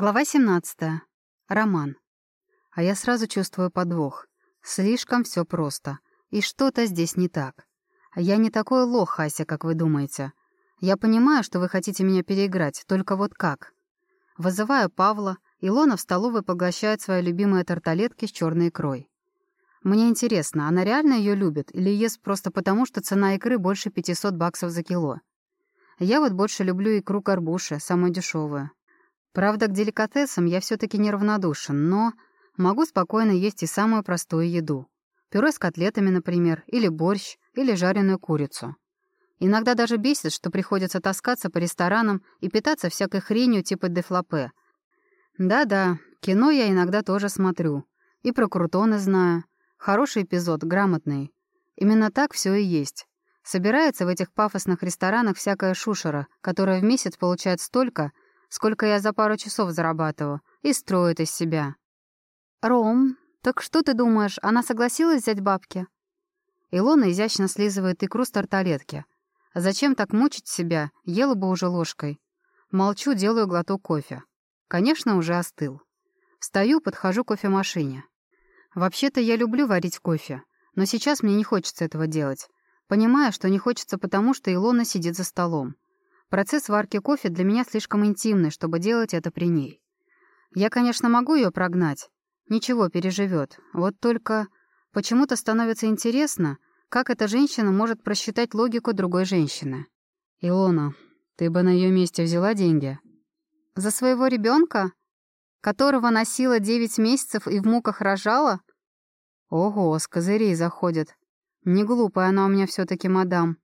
Глава 17. Роман. А я сразу чувствую подвох. Слишком все просто. И что-то здесь не так. Я не такой лох, Хася, как вы думаете. Я понимаю, что вы хотите меня переиграть, только вот как? Вызываю Павла, Илона в столовой поглощает свои любимые тарталетки с черной икрой. Мне интересно, она реально ее любит или ест просто потому, что цена икры больше 500 баксов за кило? Я вот больше люблю икру горбуши, самую дешевую. Правда, к деликатесам я все таки неравнодушен, но могу спокойно есть и самую простую еду. Пюре с котлетами, например, или борщ, или жареную курицу. Иногда даже бесит, что приходится таскаться по ресторанам и питаться всякой хренью типа дефлопе. Да-да, кино я иногда тоже смотрю. И про крутоны знаю. Хороший эпизод, грамотный. Именно так все и есть. Собирается в этих пафосных ресторанах всякая шушера, которая в месяц получает столько, сколько я за пару часов зарабатываю, и строит из себя. «Ром, так что ты думаешь, она согласилась взять бабки?» Илона изящно слизывает икру с тарталетки. «Зачем так мучить себя? Ела бы уже ложкой». Молчу, делаю глоток кофе. Конечно, уже остыл. Встаю, подхожу к кофемашине. Вообще-то я люблю варить кофе, но сейчас мне не хочется этого делать. Понимаю, что не хочется потому, что Илона сидит за столом. Процесс варки кофе для меня слишком интимный, чтобы делать это при ней. Я, конечно, могу ее прогнать. Ничего, переживет. Вот только почему-то становится интересно, как эта женщина может просчитать логику другой женщины. «Илона, ты бы на ее месте взяла деньги?» «За своего ребенка, которого носила девять месяцев и в муках рожала?» «Ого, с козырей заходит. Не глупая она у меня все таки мадам.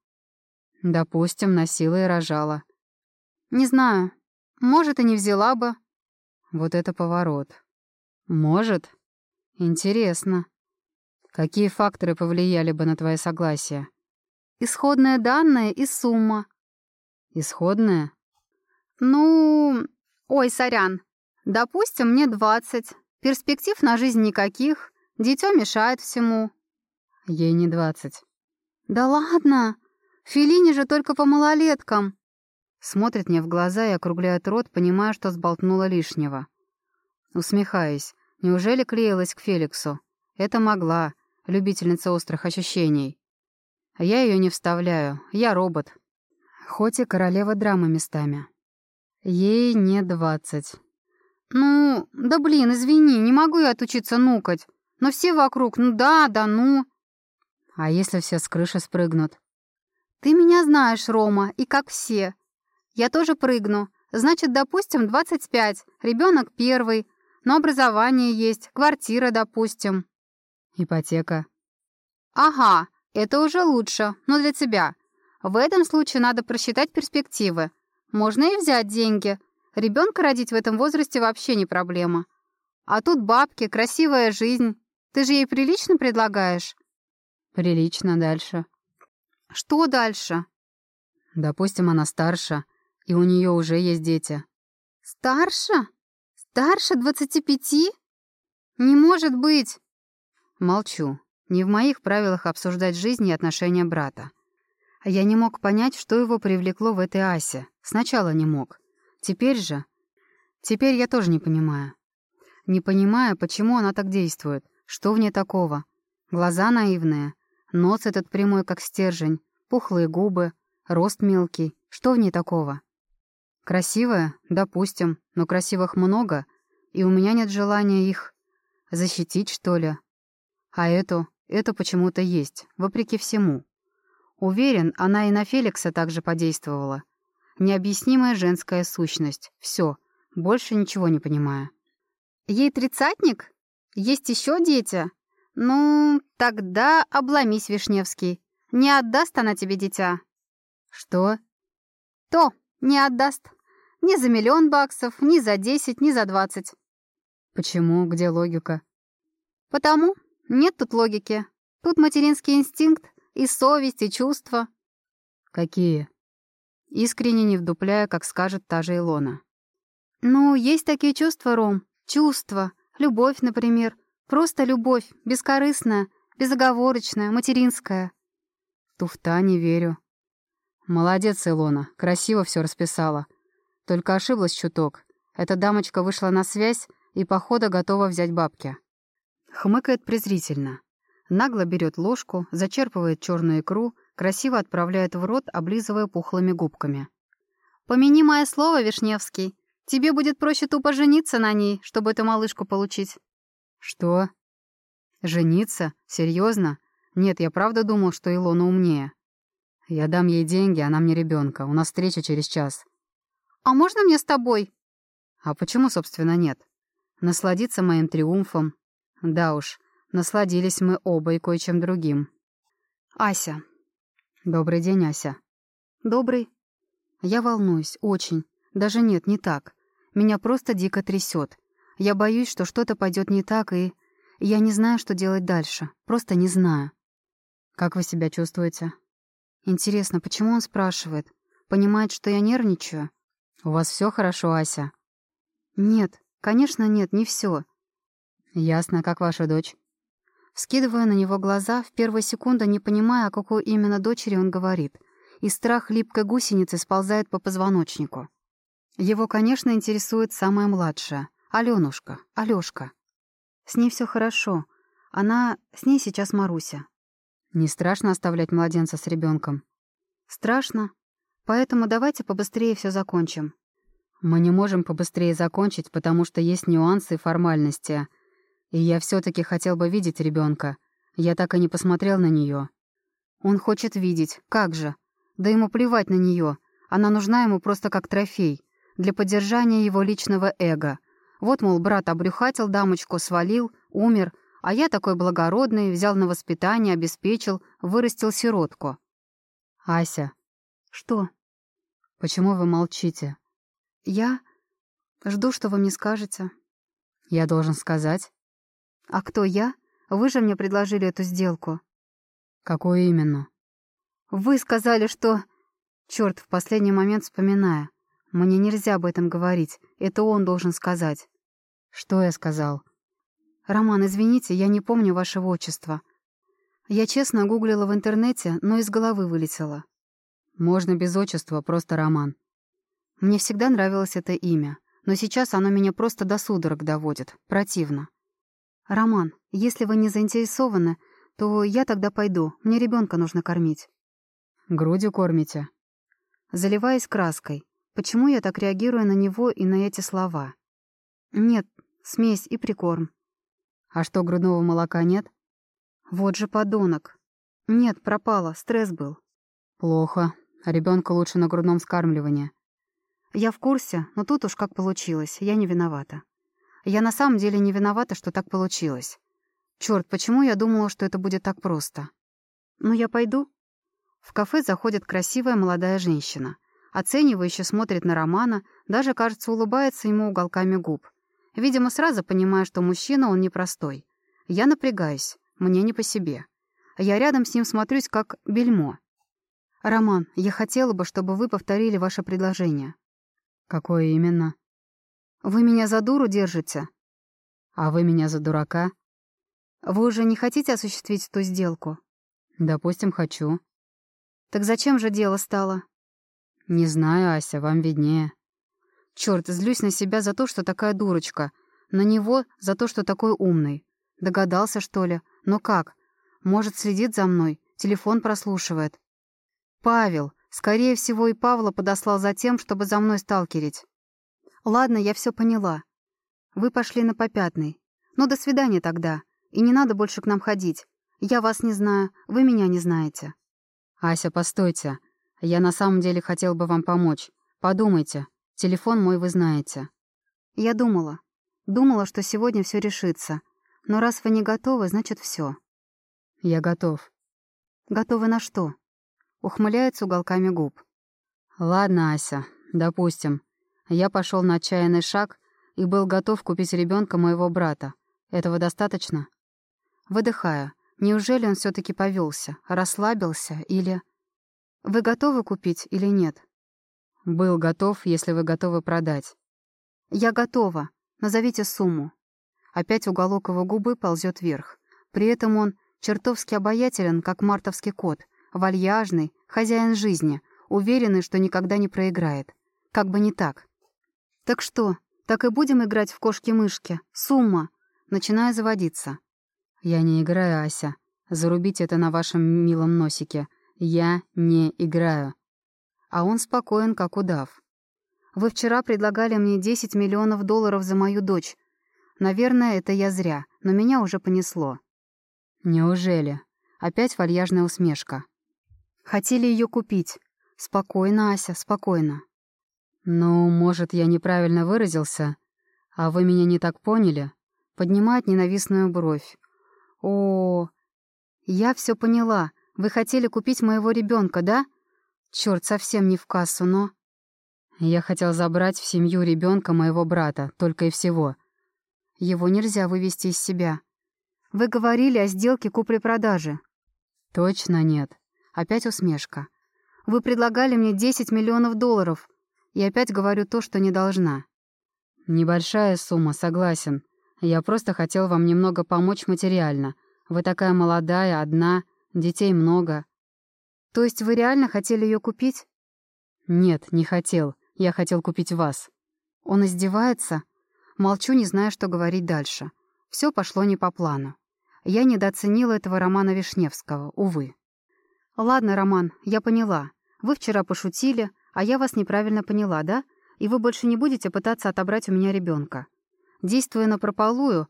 Допустим, носила и рожала. Не знаю. Может, и не взяла бы. Вот это поворот. Может? Интересно. Какие факторы повлияли бы на твое согласие? Исходные данные и сумма. Исходные? Ну... Ой, сорян. Допустим, мне двадцать. Перспектив на жизнь никаких. Дитё мешает всему. Ей не двадцать. Да ладно. Филини же только по малолеткам. Смотрит мне в глаза и округляет рот, понимая, что сболтнула лишнего. Усмехаясь. Неужели клеилась к Феликсу? Это могла, любительница острых ощущений. Я ее не вставляю, я робот. Хоть и королева драмы местами. Ей не двадцать. Ну, да блин, извини, не могу я отучиться нукать. Но все вокруг, ну да, да ну. А если все с крыши спрыгнут? «Ты меня знаешь, Рома, и как все. Я тоже прыгну. Значит, допустим, 25. Ребенок первый. Но образование есть, квартира, допустим». «Ипотека». «Ага, это уже лучше, но для тебя. В этом случае надо просчитать перспективы. Можно и взять деньги. Ребенка родить в этом возрасте вообще не проблема. А тут бабки, красивая жизнь. Ты же ей прилично предлагаешь?» «Прилично дальше». Что дальше? Допустим, она старше, и у нее уже есть дети. Старше? Старше двадцати пяти? Не может быть. Молчу. Не в моих правилах обсуждать жизнь и отношения брата. Я не мог понять, что его привлекло в этой Асе. Сначала не мог. Теперь же... Теперь я тоже не понимаю. Не понимаю, почему она так действует. Что в ней такого? Глаза наивные, Нос этот прямой, как стержень, пухлые губы, рост мелкий. Что в ней такого? Красивая? Допустим, но красивых много, и у меня нет желания их защитить, что ли. А эту, эту почему-то есть, вопреки всему. Уверен, она и на Феликса также подействовала. Необъяснимая женская сущность. Все, больше ничего не понимаю. Ей тридцатник? Есть еще дети? «Ну, тогда обломись, Вишневский. Не отдаст она тебе дитя». «Что?» «То, не отдаст. Ни за миллион баксов, ни за десять, ни за двадцать». «Почему? Где логика?» «Потому. Нет тут логики. Тут материнский инстинкт и совесть, и чувства». «Какие?» Искренне не вдупляя, как скажет та же Илона. «Ну, есть такие чувства, Ром. Чувства. Любовь, например. Просто любовь, бескорыстная, безоговорочная, материнская. Туфта не верю. Молодец, Илона, красиво все расписала. Только ошиблась чуток. Эта дамочка вышла на связь и, похода, готова взять бабки. Хмыкает презрительно. Нагло берет ложку, зачерпывает черную икру, красиво отправляет в рот, облизывая пухлыми губками. «Помяни мое слово, Вишневский. Тебе будет проще тупо жениться на ней, чтобы эту малышку получить». «Что? Жениться? Серьезно? Нет, я правда думал, что Илона умнее. Я дам ей деньги, она мне ребенка. У нас встреча через час». «А можно мне с тобой?» «А почему, собственно, нет? Насладиться моим триумфом. Да уж, насладились мы оба и кое-чем другим». «Ася». «Добрый день, Ася». «Добрый». Я волнуюсь, очень. Даже нет, не так. Меня просто дико трясет. Я боюсь, что что-то пойдет не так, и... Я не знаю, что делать дальше. Просто не знаю. Как вы себя чувствуете? Интересно, почему он спрашивает? Понимает, что я нервничаю? У вас все хорошо, Ася? Нет, конечно, нет, не все. Ясно, как ваша дочь? Вскидывая на него глаза, в первую секунду не понимая, о какой именно дочери он говорит, и страх липкой гусеницы сползает по позвоночнику. Его, конечно, интересует самая младшая, Алёнушка, Алёшка. С ней все хорошо. Она... С ней сейчас Маруся. Не страшно оставлять младенца с ребенком? Страшно. Поэтому давайте побыстрее все закончим. Мы не можем побыстрее закончить, потому что есть нюансы и формальности. И я все таки хотел бы видеть ребенка. Я так и не посмотрел на нее. Он хочет видеть. Как же? Да ему плевать на нее. Она нужна ему просто как трофей. Для поддержания его личного эго. Вот, мол, брат обрюхатил дамочку, свалил, умер, а я такой благородный, взял на воспитание, обеспечил, вырастил сиротку. «Ася». «Что?» «Почему вы молчите?» «Я? Жду, что вы мне скажете». «Я должен сказать». «А кто я? Вы же мне предложили эту сделку». «Какую именно?» «Вы сказали, что...» Черт, в последний момент вспоминая. Мне нельзя об этом говорить. Это он должен сказать. Что я сказал? Роман, извините, я не помню вашего отчества. Я честно гуглила в интернете, но из головы вылетело. Можно без отчества, просто Роман. Мне всегда нравилось это имя, но сейчас оно меня просто до судорог доводит. Противно. Роман, если вы не заинтересованы, то я тогда пойду. Мне ребенка нужно кормить. Грудью кормите? Заливаясь краской. Почему я так реагирую на него и на эти слова? Нет, смесь и прикорм. А что, грудного молока нет? Вот же подонок. Нет, пропало, стресс был. Плохо. Ребенка лучше на грудном скармливании. Я в курсе, но тут уж как получилось, я не виновата. Я на самом деле не виновата, что так получилось. Черт, почему я думала, что это будет так просто? Ну, я пойду. В кафе заходит красивая молодая женщина. Оценивающе смотрит на Романа, даже, кажется, улыбается ему уголками губ. Видимо, сразу понимая, что мужчина он непростой. Я напрягаюсь, мне не по себе. Я рядом с ним смотрюсь, как бельмо. «Роман, я хотела бы, чтобы вы повторили ваше предложение». «Какое именно?» «Вы меня за дуру держите?» «А вы меня за дурака?» «Вы уже не хотите осуществить ту сделку?» «Допустим, хочу». «Так зачем же дело стало?» «Не знаю, Ася, вам виднее». Черт, злюсь на себя за то, что такая дурочка. На него за то, что такой умный. Догадался, что ли? Но как? Может, следит за мной, телефон прослушивает. Павел. Скорее всего, и Павла подослал за тем, чтобы за мной сталкерить. Ладно, я все поняла. Вы пошли на попятный. Ну, до свидания тогда. И не надо больше к нам ходить. Я вас не знаю, вы меня не знаете. Ася, постойте. Я на самом деле хотел бы вам помочь. Подумайте. Телефон мой вы знаете. Я думала. Думала, что сегодня все решится. Но раз вы не готовы, значит все. Я готов. Готовы на что? Ухмыляется уголками губ. Ладно, Ася, допустим. Я пошел на отчаянный шаг и был готов купить ребенка моего брата. Этого достаточно? Выдыхаю. Неужели он все таки повелся, расслабился или... Вы готовы купить или нет? Был готов, если вы готовы продать. Я готова. Назовите сумму. Опять уголок его губы ползет вверх. При этом он чертовски обаятелен, как мартовский кот, вальяжный, хозяин жизни, уверенный, что никогда не проиграет. Как бы не так. Так что, Так и будем играть в кошки-мышки. Сумма. Начинаю заводиться. Я не играю, Ася. Зарубите это на вашем милом носике. Я не играю. А он спокоен, как удав. Вы вчера предлагали мне 10 миллионов долларов за мою дочь. Наверное, это я зря, но меня уже понесло. Неужели? Опять вальяжная усмешка. Хотели ее купить. Спокойно, Ася, спокойно. Ну, может, я неправильно выразился? А вы меня не так поняли? Поднимает ненавистную бровь. О, я все поняла. Вы хотели купить моего ребенка, да? Черт, совсем не в кассу, но... Я хотел забрать в семью ребенка моего брата, только и всего. Его нельзя вывести из себя. Вы говорили о сделке купли-продажи. Точно нет. Опять усмешка. Вы предлагали мне 10 миллионов долларов. И опять говорю то, что не должна. Небольшая сумма, согласен. Я просто хотел вам немного помочь материально. Вы такая молодая, одна, детей много. То есть вы реально хотели ее купить? Нет, не хотел. Я хотел купить вас». Он издевается? Молчу, не зная, что говорить дальше. Все пошло не по плану. Я недооценила этого Романа Вишневского, увы. «Ладно, Роман, я поняла. Вы вчера пошутили, а я вас неправильно поняла, да? И вы больше не будете пытаться отобрать у меня ребенка. Действуя на прополую,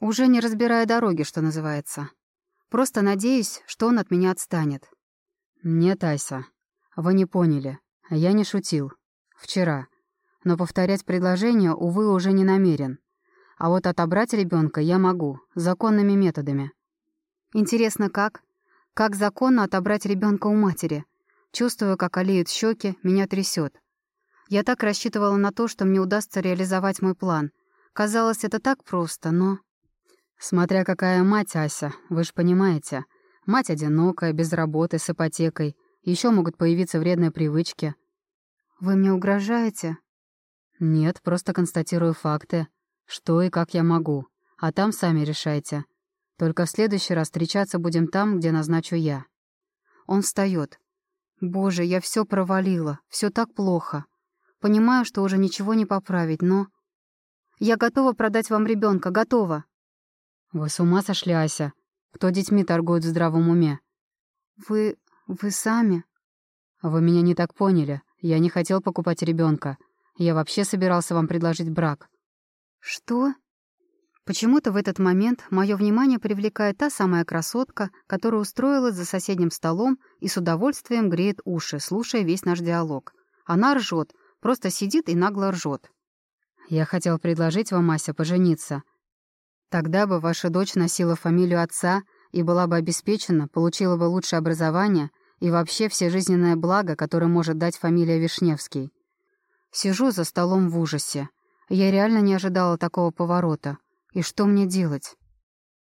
уже не разбирая дороги, что называется. Просто надеюсь, что он от меня отстанет». «Нет, Айса, вы не поняли. Я не шутил. Вчера. Но повторять предложение, увы, уже не намерен. А вот отобрать ребенка я могу, законными методами. Интересно, как? Как законно отобрать ребенка у матери? Чувствую, как олеют щеки, меня трясет. Я так рассчитывала на то, что мне удастся реализовать мой план. Казалось, это так просто, но... Смотря какая мать, Ася, вы же понимаете. Мать одинокая, без работы, с ипотекой. Еще могут появиться вредные привычки. «Вы мне угрожаете?» «Нет, просто констатирую факты. Что и как я могу. А там сами решайте. Только в следующий раз встречаться будем там, где назначу я». Он встает. «Боже, я все провалила. Все так плохо. Понимаю, что уже ничего не поправить, но...» «Я готова продать вам ребенка, готова!» «Вы с ума сошли, Ася? Кто детьми торгует в здравом уме?» «Вы... вы сами?» «Вы меня не так поняли. Я не хотел покупать ребенка. Я вообще собирался вам предложить брак». «Что?» Почему-то в этот момент мое внимание привлекает та самая красотка, которая устроилась за соседним столом и с удовольствием греет уши, слушая весь наш диалог. Она ржет, просто сидит и нагло ржет. «Я хотел предложить вам, Ася, пожениться. Тогда бы ваша дочь носила фамилию отца и была бы обеспечена, получила бы лучшее образование и вообще все жизненное благо, которое может дать фамилия Вишневский. Сижу за столом в ужасе. Я реально не ожидала такого поворота. И что мне делать?